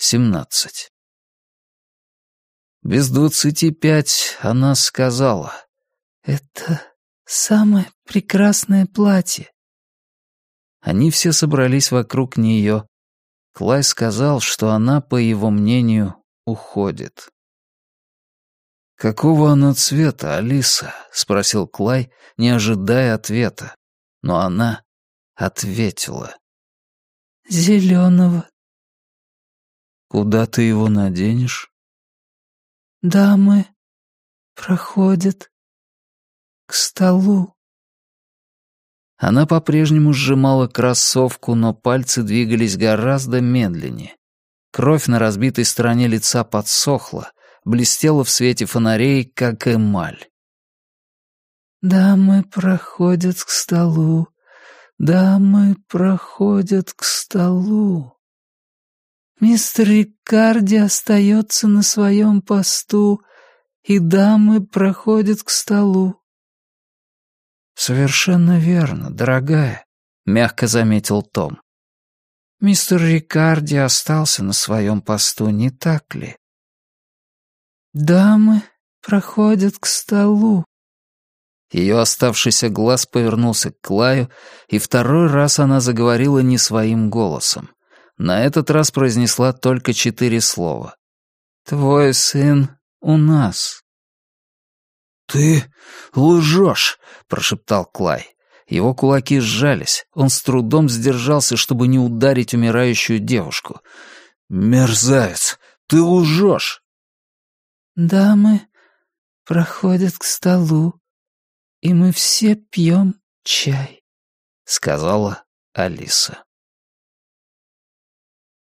семнадцать. Без двадцати пять она сказала. «Это самое прекрасное платье». Они все собрались вокруг нее. Клай сказал, что она, по его мнению, уходит. «Какого оно цвета, Алиса?» — спросил Клай, не ожидая ответа. Но она ответила. «Зеленого». «Куда ты его наденешь?» дамы проходят к столу. Она по-прежнему сжимала кроссовку, но пальцы двигались гораздо медленнее. Кровь на разбитой стороне лица подсохла, блестела в свете фонарей, как эмаль. «Дамы проходят к столу, дамы проходят к столу». Мистер Рикарди остается на своем посту, и дамы проходят к столу. «Совершенно верно, дорогая», — мягко заметил Том. «Мистер Рикарди остался на своем посту, не так ли?» «Дамы проходят к столу». Ее оставшийся глаз повернулся к Клаю, и второй раз она заговорила не своим голосом. На этот раз произнесла только четыре слова. «Твой сын у нас». «Ты лжешь», — прошептал Клай. Его кулаки сжались. Он с трудом сдержался, чтобы не ударить умирающую девушку. «Мерзавец, ты лжешь!» «Дамы проходят к столу, и мы все пьем чай», — сказала Алиса.